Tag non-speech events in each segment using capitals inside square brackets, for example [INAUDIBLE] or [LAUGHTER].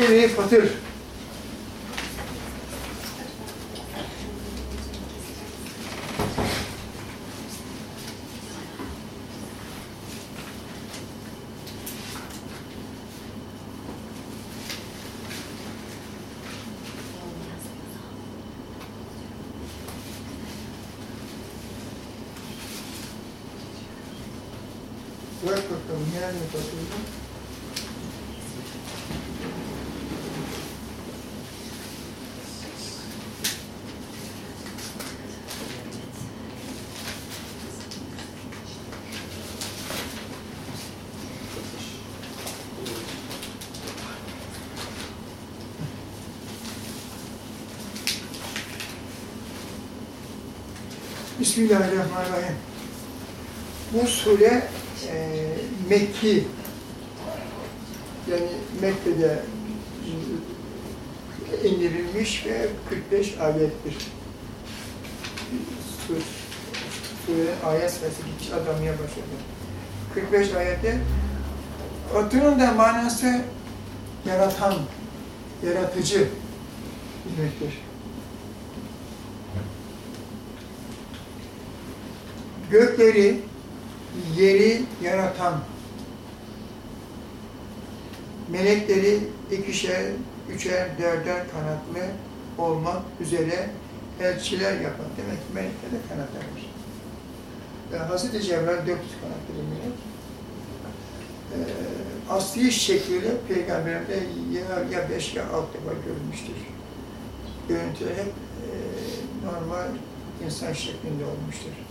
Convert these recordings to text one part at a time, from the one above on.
tudo isso, vocês Bismillahirrahmanirrahim. Bu sure e, Mekki, yani Mekke'de indirilmiş ve 45 ayettir. Sur, surenin ayet sayısı gitmiş adamıya başladı. 45 ayette Adının da manası yaratan, yaratıcı demektir. Gökleri, yeri yaratan, melekleri ikişer, üçer, dörder kanatlı olmak üzere elçiler yapan. Demek ki meleklerde kanatlar var. Yani Hazreti Cebrail 400 kanatlı bir melek. Ee, asli şekliyle Peygamberimde ya, ya beş ya alt defa görülmüştür. Görüntüler hep e, normal insan şeklinde olmuştur.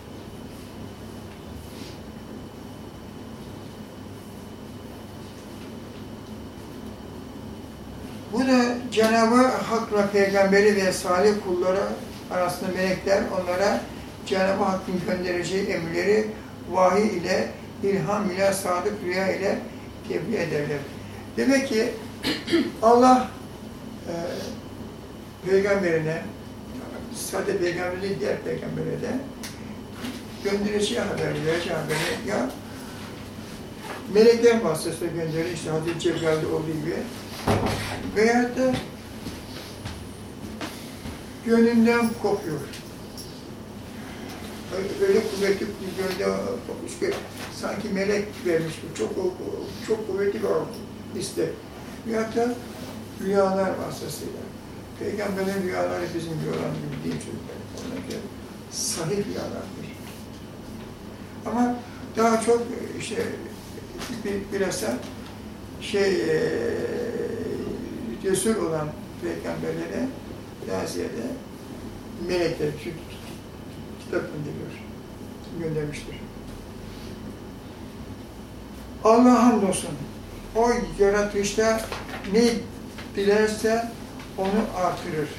Bu da Cenab-ı Hak'la peygamberi ve salih kulları arasında melekler onlara Cenab-ı Hakk'ın göndereceği emirleri vahiy ile, ilham ile, sadık rüya ile tebliğ ederler. Demek ki [CLEARS THROAT] Allah e, peygamberine, sadece peygamberi değil, diğer peygambere de göndereceği haberi, vereceği haberi ya melekler vasıtasıyla gönderiyor, işte Hazreti Cebrail'de olduğu gibi veyahut da gönlünden kopuyor. Öyle kuvvetli bir gönlü kopmuş ki sanki melek vermiş gibi çok çok kuvvetli bir istek. Veyahut da rüyalar vasıtasıyla. Peygamberin rüyaları bizim rüyalar gibi değil çocuklar. Onlarca sahih rüyalardır. Ama daha çok işte bir, bilhassa şey e, cesur olan peygamberlere daha ziyade melekler kitap gönderiyor, göndermiştir. Allah'a hamdolsun. O yaratışta ne dilerse onu artırır.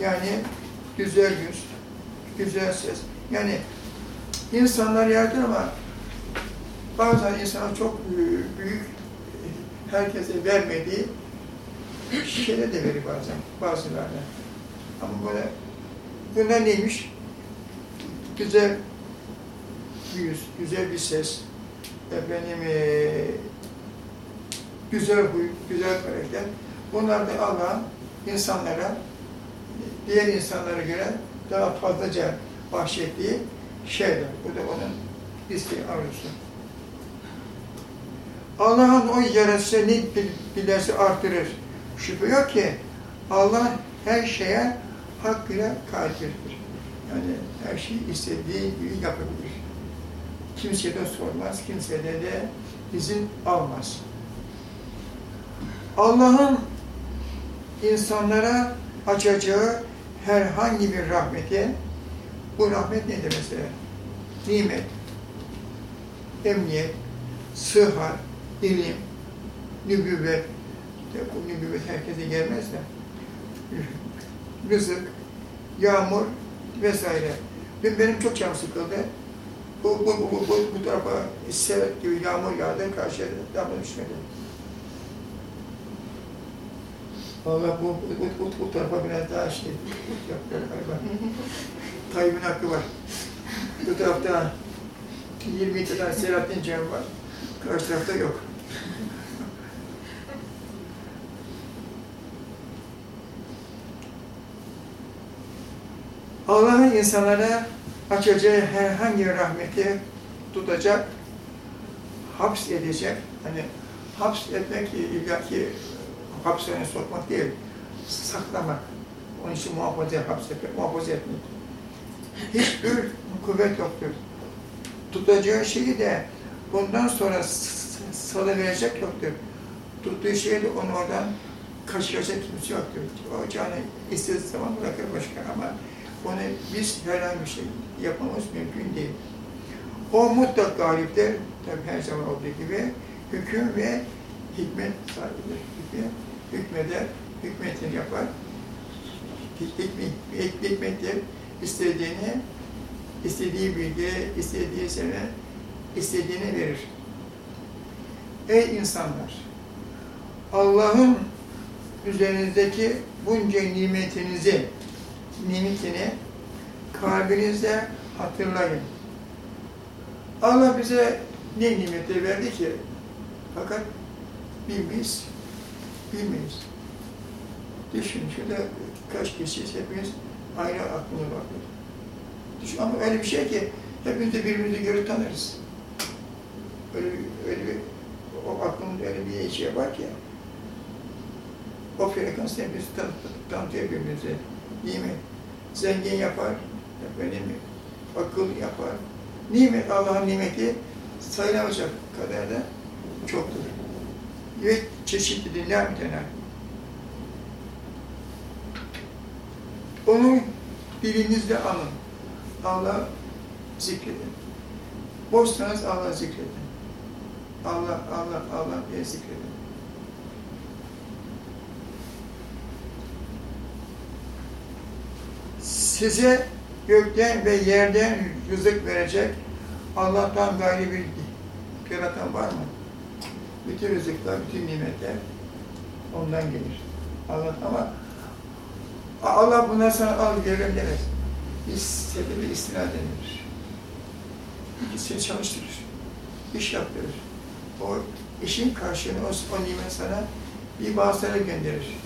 Yani güzel yüz, güzel ses. Yani insanlar yaratır ama bazen insana çok büyük, herkese vermediği şeyler de verir bazen, bazılarına. Ama böyle, bunlar neymiş? Güzel bir yüz, güzel bir ses, efendim, e, güzel huy, güzel karakter. Bunlar da Allah insanlara, diğer insanlara göre daha fazlaca bahşettiği şeyler. Bu da onun isteği, arzusu. Allah'ın o yaratışını dilerse artırır. Şüphe yok ki Allah her şeye hakkıyla kadirdir. Yani her şeyi istediği gibi yapabilir. Kimseye de sormaz, kimseye de izin almaz. Allah'ın insanlara açacağı herhangi bir rahmeti, bu rahmet nedir mesela? Nimet, emniyet, sıhhat, ilim, nübüvvet, bu nübüvvet herkese gelmez de, [LAUGHS] rızık, yağmur vesaire. Dün benim çok canım sıkıldı. Bu, bu, bu, bu, bu, bu tarafa sevet gibi yağmur yağdı, karşıya damla düşmedi. Valla bu, bu, bu, bu tarafa biraz daha şey yapıyor galiba. [LAUGHS] Tayyip'in hakkı var. Bu tarafta 20 tane Selahattin Cem var. Karşı tarafta yok. Allah'ın insanlara açacağı herhangi rahmeti tutacak, haps edecek. Hani haps etmek illaki hapsine sokmak değil, saklamak. Onun için muhafaza, haps etmek, muhafaza etmek. Hiçbir kuvvet yoktur. Tutacağı şeyi de bundan sonra salıverecek yoktur. Tuttuğu şeyi de onu oradan kaçıracak kimse yoktur. O canı istediği zaman bırakır başka ama onu biz herhangi bir şey yapmamız mümkün değil. O mutlak galiptir. Tabi her zaman olduğu gibi hüküm ve hikmet sahibidir. Hüküm, hükmeder, hükmetini yapar. Hikmet, hikmettir. istediğini, istediği bilgi, istediği sene, istediğini verir. Ey insanlar! Allah'ın üzerinizdeki bunca nimetinizi, nimetini kalbinizde hatırlayın. Allah bize ne nimetleri verdi ki? Fakat bilmeyiz, bilmeyiz. Düşün, şurada kaç kişiyiz hepimiz aynı aklına bakıyor. Düşün, ama öyle bir şey ki hepimiz de birbirimizi görüp tanırız. Öyle bir, öyle bir o aklımda öyle bir şey var ki o frekansla biz tanıtıyor birbirimizi. Değil mi? Zengin yapar, efendim, akıl yapar. Nimet, Allah'ın nimeti sayılamayacak kadar da çoktur. Ve çeşitli tane. Onu dilinizde anın. Allah zikredin. Boşsanız Allah zikredin. Allah, Allah, Allah diye zikredin. size gökten ve yerden rızık verecek Allah'tan gayri bir yaratan var mı? Bütün rızıklar, bütün nimetler ondan gelir. Allah ama Allah buna sana al gelirim demez. Sebebi istinad denilir. İkisini çalıştırır. İş yaptırır. O işin karşılığını o, o nimet sana bir bağırsana gönderir.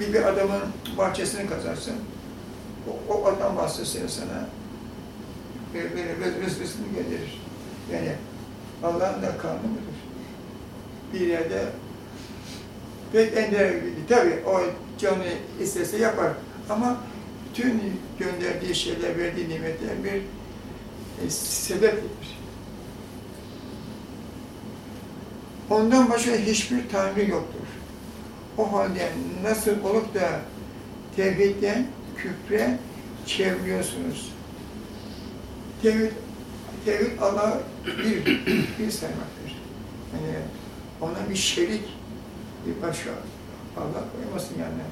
Bir, bir adamın bahçesini kazarsın, o, o adam vasıtasıyla sana rızkısını getirir. Yani Allah'ın da kanunu mudur? Bir yerde pek ender tabi o canı istese yapar ama tüm gönderdiği şeyler, verdiği nimetler bir e, sebeptir. Ondan başka hiçbir Tanrı yoktur. O halde nasıl olup da tevhidden küfre çeviriyorsunuz. Tevhid, tevhid Allah bir, bir saymaktır. Yani ona bir şerik, bir başka Allah koymasın yani.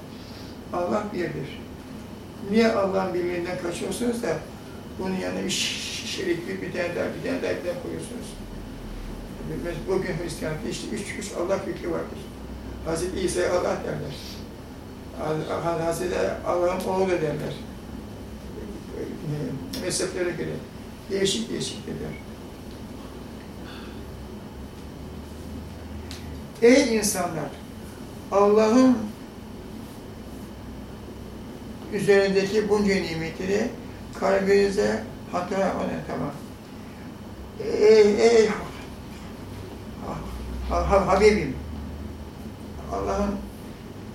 Allah birdir. Niye Allah'ın birliğinden kaçıyorsunuz da bunun yanına bir şerik, bir, daha, bir daha, bir tane koyuyorsunuz. Bugün Hristiyanlıkta işte üç, üç Allah fikri vardır. Hazreti İsa'ya Allah derler. Hazreti Allah'ın oğlu derler. Mezheplere göre değişik değişik derler. Ey insanlar! Allah'ın üzerindeki bunca nimetleri kalbinize hatıra tamam. Ey, ey Habibim! Allah'ın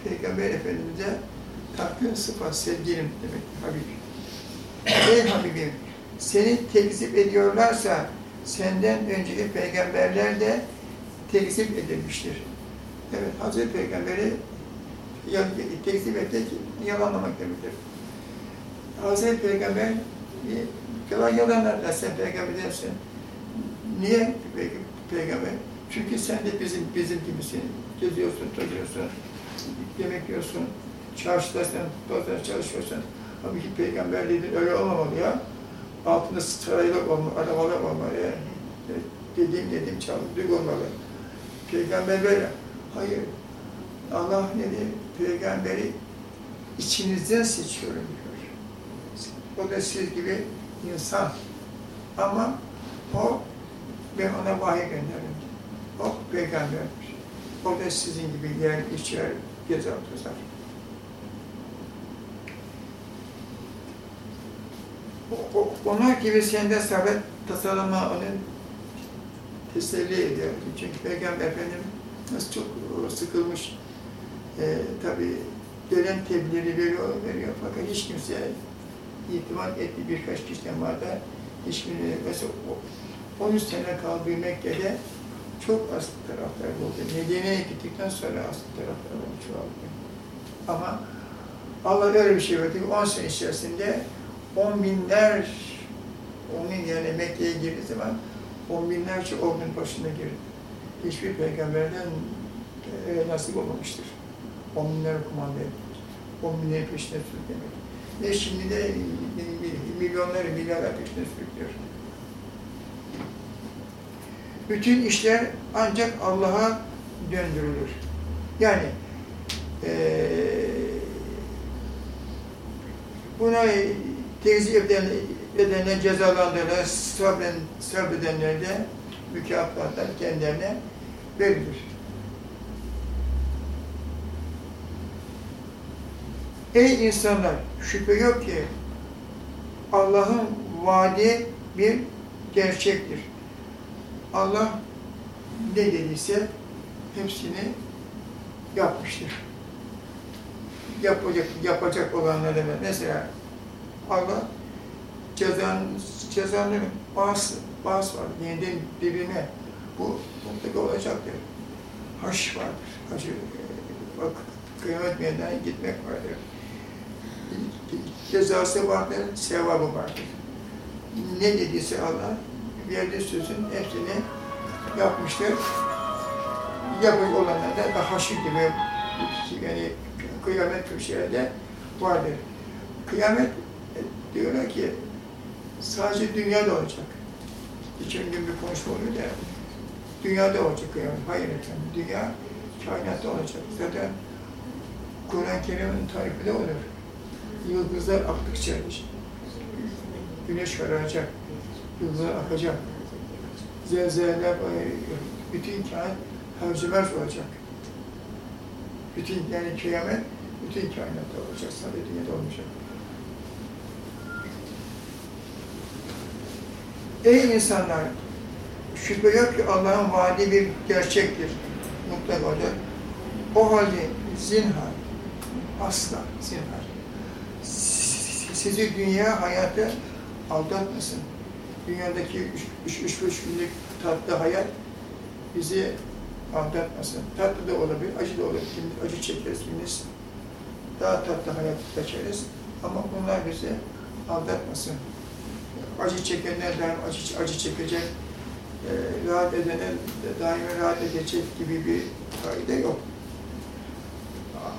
Peygamber Efendimiz'e taktığın sıfat, sevgilim demek Habib. Ey Habibim, seni tekzip ediyorlarsa senden önceki peygamberler de tekzip edilmiştir. Evet, Hazreti Peygamber'i tekzip etmek, yalanlamak demektir. Hazreti Peygamber yalan yalanlarlar sen peygambersin. Niye peygamber? Çünkü sen de bizim bizim gibisin. Geziyorsun, tozuyorsun, yemek yiyorsun, çarşıdasın, pazar çalışıyorsun. Ama ki peygamber dediğin öyle olmamalı ya. Altında saraylar olmalı, arabalar olmalı ya. Dediğim dediğim çaldık olmalı. Peygamber böyle. Hayır. Allah ne? Peygamberi içinizden seçiyorum diyor. O da siz gibi insan. Ama o ben ona vahiy gönderdim. O peygamberdir. O da sizin gibi yer, içer, gezer, tozar. onlar gibi sende sabret tasarlama onun teselli ediyor. Çünkü Peygamber Efendimiz çok sıkılmış. Ee, tabii gelen tebliğleri veriyor, veriyor fakat hiç kimse itimat etti birkaç kişiden var da hiç kimse, mesela o- 13 sene kaldığı Mekke'de çok az taraftar oldu. Medine'ye gittikten sonra az taraftar çoğaldı. Ama Allah öyle bir şey verdi. ki 10 sene içerisinde on binler, onun yani Mekke'ye girdiği zaman on binlerce ordunun başına girdi. Hiçbir peygamberden e, nasip olmamıştır. On binler kumanda etmek. On binlerin peşine sürüklemek. Ve şimdi de milyonları, milyarlar peşine sürüklüyor. Bütün işler ancak Allah'a döndürülür. Yani eee buna tezih eden, edenler cezalandırılır, sabren, sabredenler de mükafatlar kendilerine verilir. Ey insanlar! Şüphe yok ki Allah'ın vaadi bir gerçektir. Allah ne dediyse hepsini yapmıştır. Yapacak, yapacak olanları da mesela Allah cezan, cezanın bazı, bazı var. Yeniden birine bu mutlaka olacaktır. Haş vardır. Haşı, e, bak, kıyamet meydanına gitmek vardır. Cezası vardır, sevabı vardır. Ne dediyse Allah, verdiği sözün hepsini yapmıştır. Yapıcı olanlar da haşir gibi yani kıyamet köşelerde vardır. Kıyamet e, diyorlar ki sadece dünyada olacak. Geçen gün bir konuşma oluyor da dünyada olacak kıyamet. Hayır efendim, dünya kainatta olacak. Zaten Kur'an-ı Kerim'in tarifi de olur. Yıldızlar aktıkça güneş kararacak, yıldızlar akacak. Zelzeleler, e, bütün kainat harcımer olacak. Bütün yani kıyamet bütün kainatta olacak, sadece dünyada olmayacak. Ey insanlar! Şüphe yok ki Allah'ın vaadi bir gerçektir. Mutlaka olacak. O halde zinhar, asla zinhar. Sizi dünya hayatı aldatmasın. Dünyadaki üç, üç, üç beş günlük tatlı hayat bizi aldatmasın. Tatlı da olabilir, acı da olabilir. Kimimiz acı çekeriz, kimimiz daha tatlı hayat geçeriz. Ama bunlar bizi aldatmasın. Acı çekenler daim acı, acı çekecek, e, rahat edenler daima rahat edecek gibi bir kaide yok.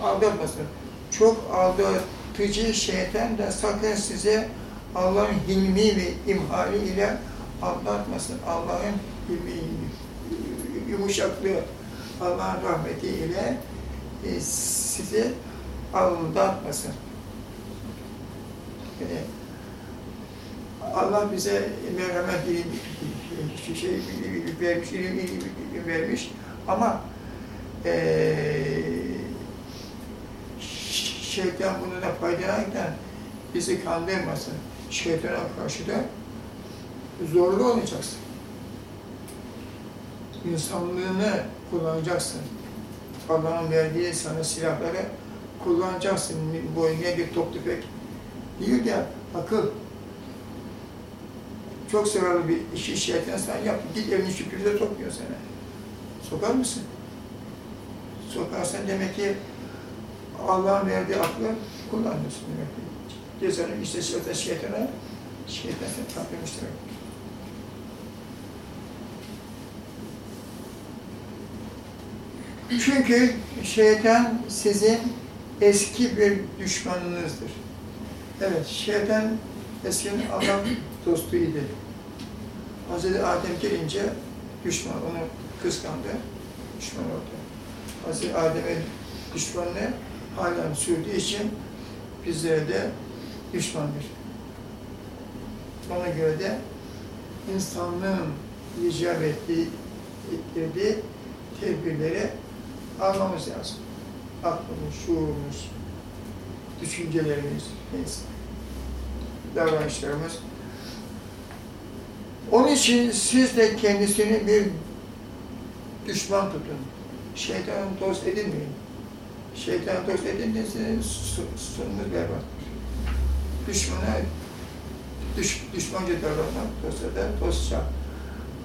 Aldatmasın. Çok aldatıcı şeytan da sakın size Allah'ın hilmi ve imhali ile aldatmasın. Allah'ın yumuşaklığı, Allah'ın rahmeti ile e, sizi aldatmasın. Yani Allah bize merhamet şey, vermiş, ilim, vermiş ama eee şeytan bunu da faydalanırken bizi kandırmasın. Şeytana karşı da zorlu olacaksın. İnsanlığını kullanacaksın. Allah'ın verdiği sana silahları kullanacaksın. Bu bir top tüfek değil de akıl. Çok zararlı bir işi şeytan sen yap. Git evini süpürde sokmuyor sana. Sokar mısın? Sokarsan demek ki Allah'ın verdiği aklı kullanmıyorsun demek ki. Cezanın işte şeytan şeytana, şeytan seni kandırmış demek. Çünkü şeytan sizin eski bir düşmanınızdır. Evet, şeytan eskinin Allah dostuydu. Hz. Adem gelince düşman, onu kıskandı, düşman oldu. Hz. Adem'in düşmanlığı halen sürdüğü için bizlere de düşmandır. Ona göre de insanlığın icap ettiği, ettirdiği tedbirleri almamız lazım. Aklımız, şuurumuz, düşüncelerimiz neyse. davranışlarımız. Onun için siz de kendisini bir düşman tutun. Şeytanın dost edinmeyin. Şeytanın dost edindiğinizde sonunuz berbat. Düşmana düş, düşmanca davranmak, dosta dostça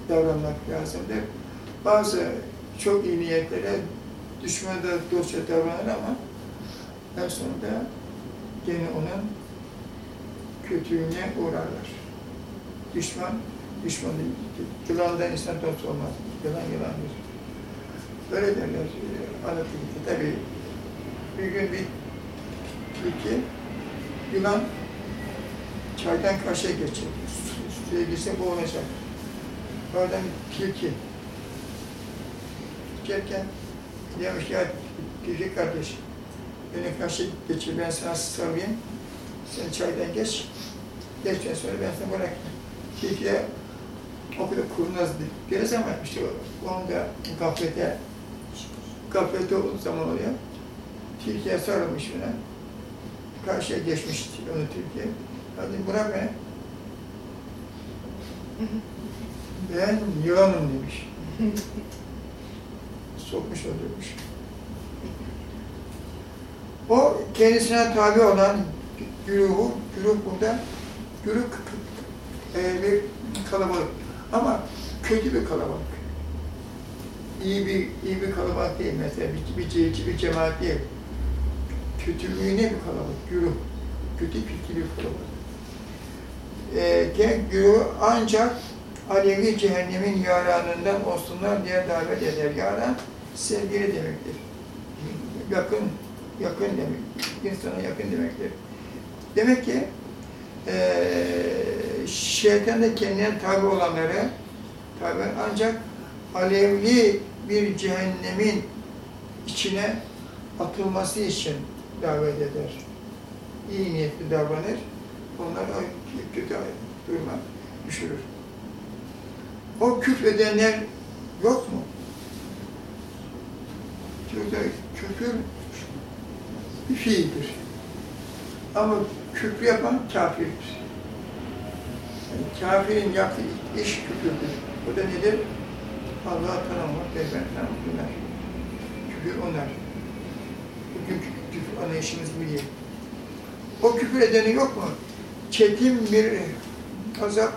davranmak lazımdır. Bazı çok iyi niyetlere düşmana da dostça davranır ama en sonunda gene onun kötülüğüne uğrarlar. Düşman, düşman. Yılandan insan dost olmaz. Yılan yılandır. Böyle derler. Anlatıldı. Tabii bir gün bir iki yılan çaydan karşıya geçecek. Suya girse boğulacak. Oradan tilki geçerken demiş ya tilki kardeş beni karşı geçir ben sana sarılayım. Sen çaydan geç. Geçten sonra ben seni bırakayım. Tilki de o kadar kurnaz biraz ama işte onun da gaflete gaflete olduğu zaman oluyor. Tilkiye sarılmış buna. Karşıya geçmiş onu Türkiye. Hadi bırak beni. [LAUGHS] Ben yılanım demiş. Sokmuş öldürmüş. O kendisine tabi olan güruhu, güruh burada, güruh e, bir kalabalık. Ama kötü bir kalabalık. İyi bir, iyi bir kalabalık değil mesela, bir, bir, bir, bir cemaat değil. Kötülüğüne bir kalabalık, güruh. Kötü fikirli bir kalabalık. E, güruh ancak Alevi cehennemin yaranından olsunlar diye davet eder. Yaran sevgili demektir. Yakın, yakın demek. İnsana yakın demektir. Demek ki e, şeytan da kendine tabi olanları tabi ancak alevli bir cehennemin içine atılması için davet eder. İyi niyetli davranır. Onları kötü duruma düşürür. O küfredenler yok mu? Şurada küfür bir fiildir. Ama küfür yapan kafirdir. Yani kafirin yaptığı iş küfürdür. O da nedir? Allah'ı tanımak, peygamber tanımak bunlar. Küfür onlar. Bugünkü küfür anlayışımız bu. O küfür edeni yok mu? Çetin bir azap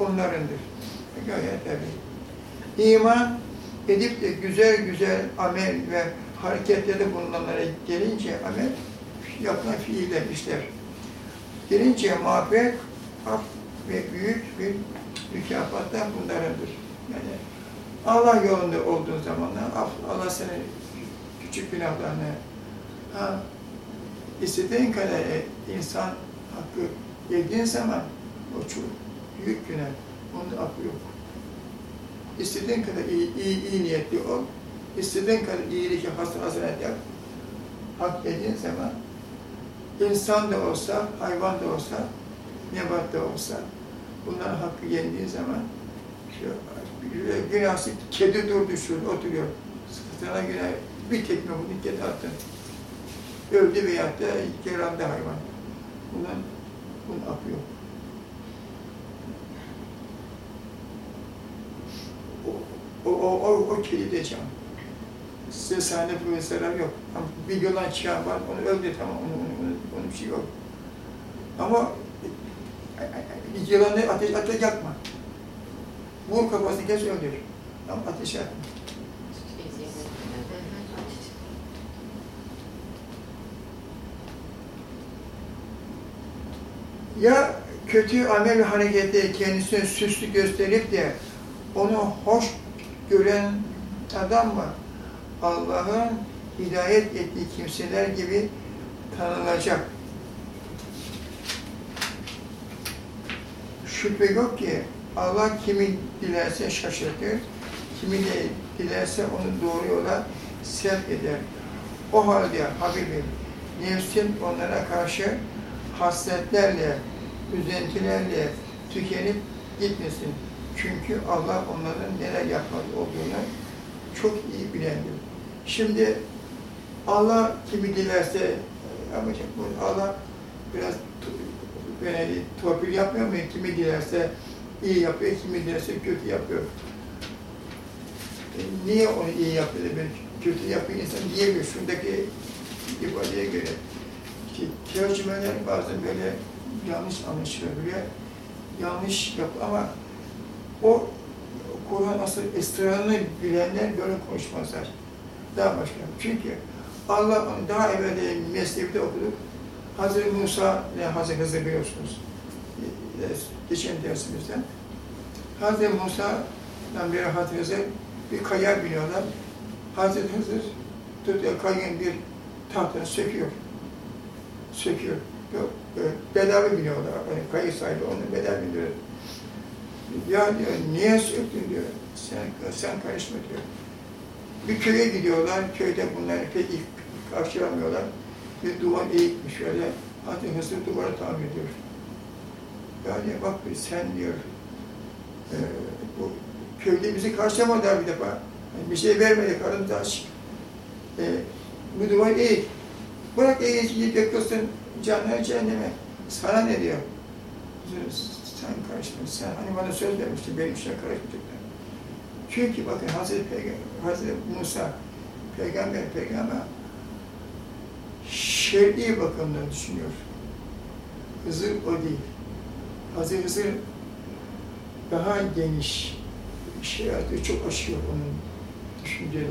onlarındır. Gayet tabii. İman edip de güzel güzel amel ve hareketlerde bulunanlara gelince amel, yapılan fiiller, işler. Gelince mağfiret, af ve büyük bir mükafattan bunlarındır. Yani Allah yolunda olduğun zamanlar Allah senin küçük günahlarını ha, istediğin kadar insan hakkı yediğin zaman o çok büyük günah. Onun affı yok. İstediğin kadar iyi, iyi, iyi niyetli ol, istediğin kadar iyilik yap, hasenat yap, hak dediğin zaman insan da olsa, hayvan da olsa, nebat da olsa, bunların hakkı yendiği zaman günahsız kedi durdu şurada oturuyor. Sana günah bir tekme bunu kedi attın. Öldü veyahut da keranda hayvan. Bunun, affı yok. O, o, o, o kilide can. Size sahne profesörler yok. Ama bir yılan çıkan var, onu öldür tamam, onun, onun, onun bir şey yok. Ama yılanı ateş, ateş yakma. Vur kafasını kes öldür. Ama ateş yakma. Ya kötü amel ve harekette kendisine süslü gösterip de onu hoş gören adam var. Allah'ın hidayet ettiği kimseler gibi tanınacak. Şüphe yok ki Allah kimi dilerse şaşırtır, kimi de dilerse onu doğru yola sevk eder. O halde Habibim, nefsin onlara karşı hasretlerle, üzüntülerle tükenip gitmesin. Çünkü Allah onların neler yapmak olduğunu çok iyi bilendir. Şimdi Allah kimi dilerse yapacak. Bu Allah biraz Böyle torpil yapmıyor mu? Kimi dilerse iyi yapıyor, kimi dilerse kötü yapıyor. E, niye onu iyi yapıyor ben kötü yapıyor insan diyemiyor. Şundaki ifadeye göre. İşte tercümeler bazen böyle yanlış anlaşılabiliyor. Yanlış yap ama o Kur'an asıl esrarını bilenler böyle konuşmazlar. Daha başka. Çünkü Allah daha evvel de Mesnevi'de okuduk. Hazreti Musa ve Hazreti Hızır biliyorsunuz. Geçen dersimizde. Hazreti Musa'dan beri Hazreti Hızır bir kaya biniyorlar. Hazreti Hızır tutuyor kayın bir tahtını söküyor. Söküyor. Yok, bedava biniyorlar. Yani kayı sahibi onu bedava biniyor. Ya diyor, niye söktün diyor. Sen, sen karışma diyor. Bir köye gidiyorlar. Köyde bunları pek karşılamıyorlar. Bir duvar eğikmiş şöyle. Hazreti Hızır duvarı tamir ediyor. Yani bak sen diyor, e, bu köyde bizi karşılamadılar bir defa. Yani bir şey vermedi, karın aç. E, bu duvar eğik. Bırak eğici dökülsün canına cehenneme. Sana ne diyor? Sen karışma, sen hani bana söz vermiştin, benim işine karışmayacaklar. Çünkü bakın Hazreti Peygamber, Hazreti Musa, peygamber, peygamber şer'i bakımdan düşünüyor. Hızır o değil. Hazreti Hızır daha geniş, şeriatı çok aşıyor onun düşünceleri.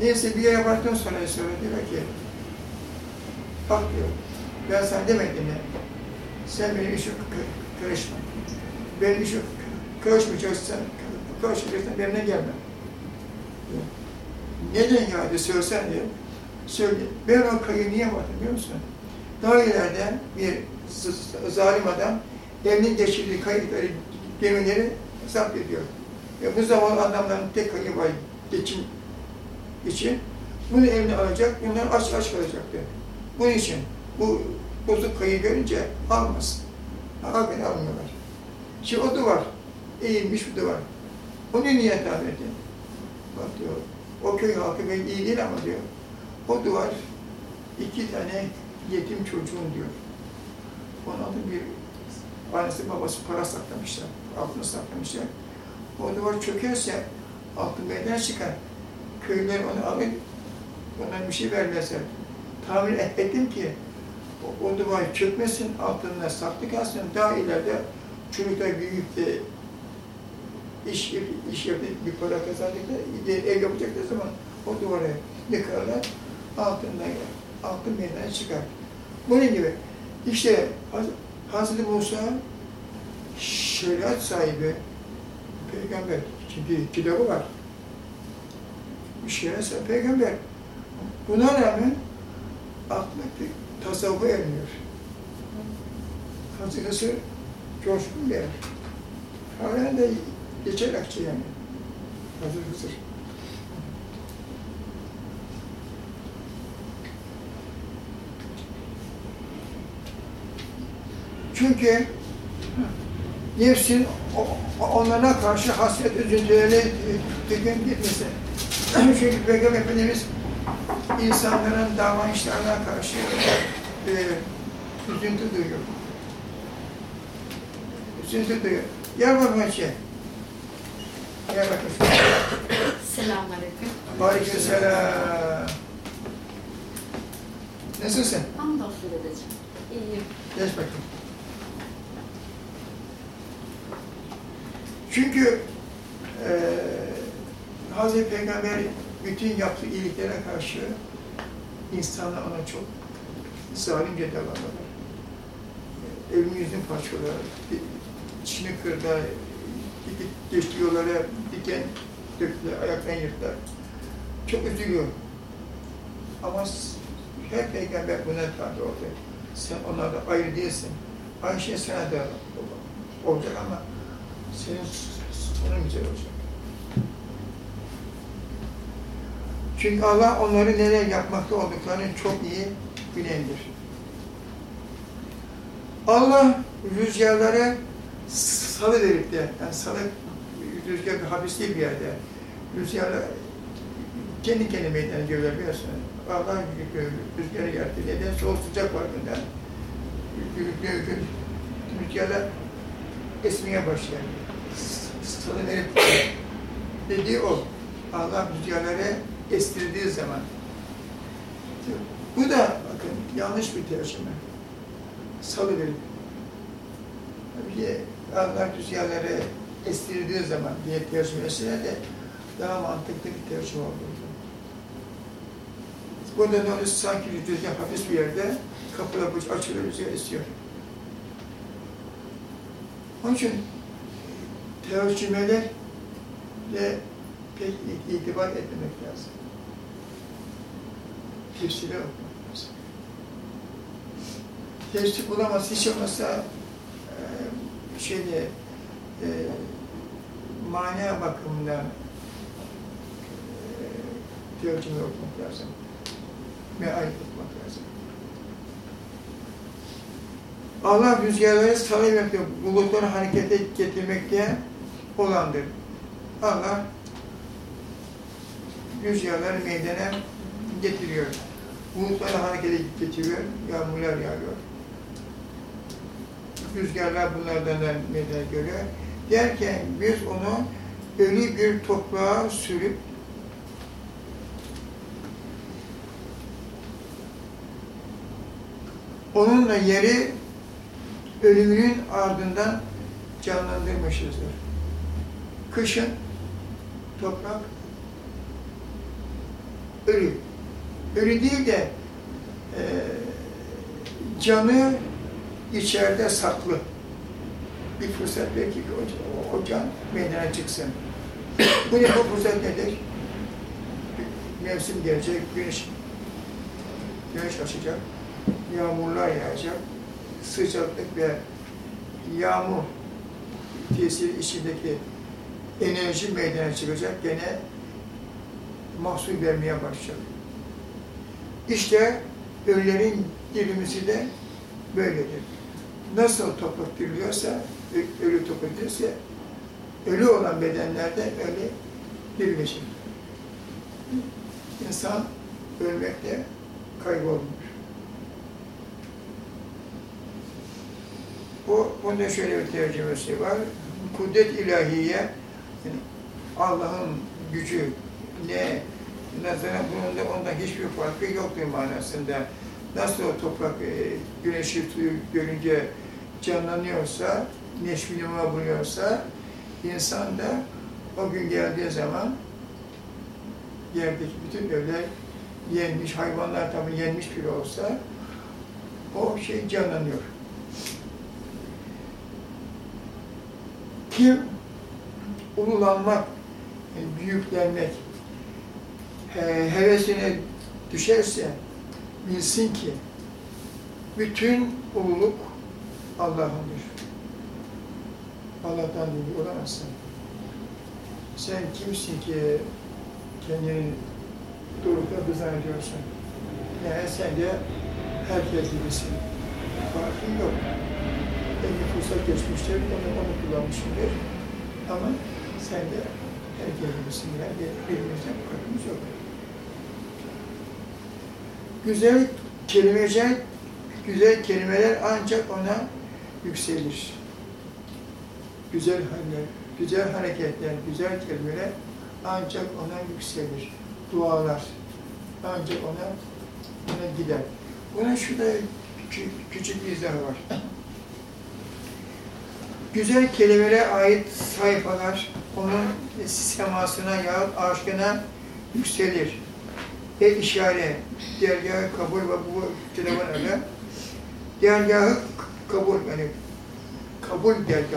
Neyse bir yere vardıktan sonra sonra diyor ki, bak diyor, ben sana demedim mi? Sen benim işime karışma. Benim işime karışmayacaksan, karışmayacaksan benimle gelme. Neden ya diye söylesen diye. Söyle. Ben o kayı niye vardım biliyor musun? Daha ileride bir zalim adam evinin geçirdiği kayıkları, gemileri zapt ediyor. Ve bu zaman adamların tek kayı var geçim için. Bunu evine alacak, bunlar aç aç kalacaktı. Bunun için bu bozuk kayı görünce almaz. Hakikaten almıyorlar. Şimdi o duvar, eğilmiş bir duvar. Onu niye tabir edin? Bak diyor, o köy halkı ben iyi değil ama diyor, o duvar iki tane yetim çocuğun diyor. Onun adı bir annesi babası para saklamışlar, altını saklamışlar. O duvar çökerse altın meydana çıkar. Köylüler onu alır, ona bir şey vermezler. Tahmin ettim ki o, duvar çökmesin, altında saklı kalsın, daha ileride çocuklar büyüyüp de iş, iş yapıp bir para kazandıkta, ev yapacakları zaman o duvarı yıkarlar, altında altın meydana çıkar. Bunun gibi işte Hazreti Musa şeriat sahibi peygamber. Çünkü kitabı var. Şeriat sahibi peygamber. Buna rağmen aklına tasavvufa ermiyor. Hazreti coşkun bir yer. Halen de geçer akçe yani. Hazır Hızır. Çünkü nefsin onlara karşı hasret üzüntülerine tükün gitmesi. Çünkü Peygamber Efendimiz insanların davranışlarına karşı e, üzüntü duyuyor. Üzüntü duyuyor. Gel bakma şey. Gel bakma. Selamünaleyküm. Aleykümselam. Nasılsın? Hamdolsun dedeciğim. İyiyim. Geç bakayım. Çünkü e, Hazreti Peygamber bütün yaptığı iyiliklere karşı insanlar ona çok zalimce davranırlar. Elini yüzünü parçalar, içini kırdılar, geçti yollara diken döktüler, ayaktan yırttılar. Çok üzülüyor. Ama her peygamber buna tabi oldu. Sen onlardan ayrı değilsin. Aynı şey sana da olacak ama senin sonun güzel olacak. Çünkü Allah onları neler yapmakta olduklarını çok iyi bilendir. Allah rüzgarları salı verip de, yani salı rüzgar değil bir yerde. Rüzgarlar kendi kendine meydana geliyor biliyorsun. Allah rüzgarı yarattı. Neden? Soğuk sıcak var bundan. rüzgarlar esmeye başlar. Salı verip dediği o. Allah rüzgarları estirdiği zaman. Bu da bakın yanlış bir tercüme. Salı verip. Bir de Allah rüzgarları estirdiği zaman diye tercümesine de daha mantıklı bir tercüme oldu. Burada oluyor? Sanki rüzgar hafif bir yerde kapılar açılıyor, rüzgar esiyor. Onun için tercümeler pek itibar etmemek lazım. Tefsire okumak lazım. Tefsir bulamaz, hiç olmazsa e, şeyde e, mana bakımından e, tercüme okumak lazım. Meal etmek lazım. Allah rüzgarları salıvermekte, bulutları harekete getirmekte olandır. Allah rüzgarları meydana getiriyor. Bulutları harekete getiriyor, yağmurlar yağıyor. Rüzgarlar bunlardan da meydana geliyor. Derken biz onu ölü bir toprağa sürüp onunla yeri ölümünün ardından canlandırmışızdır. Kışın toprak ölü. Ölü değil de e, canı içeride saklı. Bir fırsat belki ki o, o can meydana çıksın. Bu ne bu fırsat nedir? Mevsim gelecek, güneş, güneş açacak, yağmurlar yağacak, sıcaklık ve yağmur tesiri içindeki enerji meydana çıkacak, gene mahsul vermeye başlayacak. İşte ölülerin dirilmesi de böyledir. Nasıl toprak diriliyorsa, ölü toprak diriliyorsa, ölü olan bedenlerde öyle dirilecek. İnsan ölmekte kaybolmuş. Bu, bunda şöyle bir tercümesi var. Kudret ilahiye, yani Allah'ın gücü ne, mesela bunun da ondan hiçbir farkı yoktur manasında. Nasıl o toprak e, güneşi görünce canlanıyorsa, neşvi numa buluyorsa, insan da o gün geldiği zaman yerdeki bütün öyle yenmiş, hayvanlar tabii yenmiş bile olsa o şey canlanıyor. Kim ululanmak, yani büyüklenmek, he, hevesine düşerse bilsin ki bütün ululuk Allah'ındır. Allah'tan değil olamazsın. Sen kimsin ki kendini durup da zannediyorsun? Yani sen de herkes gibisin. Farkın yok. Belki fırsat geçmiştir, onu, onu kullanmışımdır. Ama sen de herkes gibisin. Yani birbirimizden farkımız yok. Güzel kelimeler, güzel kelimeler ancak ona yükselir. Güzel haller, güzel hareketler, güzel kelimeler ancak ona yükselir. Dualar ancak ona ona gider. Buna şurada kü- küçük bir izah var. Güzel kelimelere ait sayfalar onun semasına yahut aşkına yükselir. Ve işare, dergahı kabul ve bu telefon öyle. Dergahı kabul yani kabul dergahı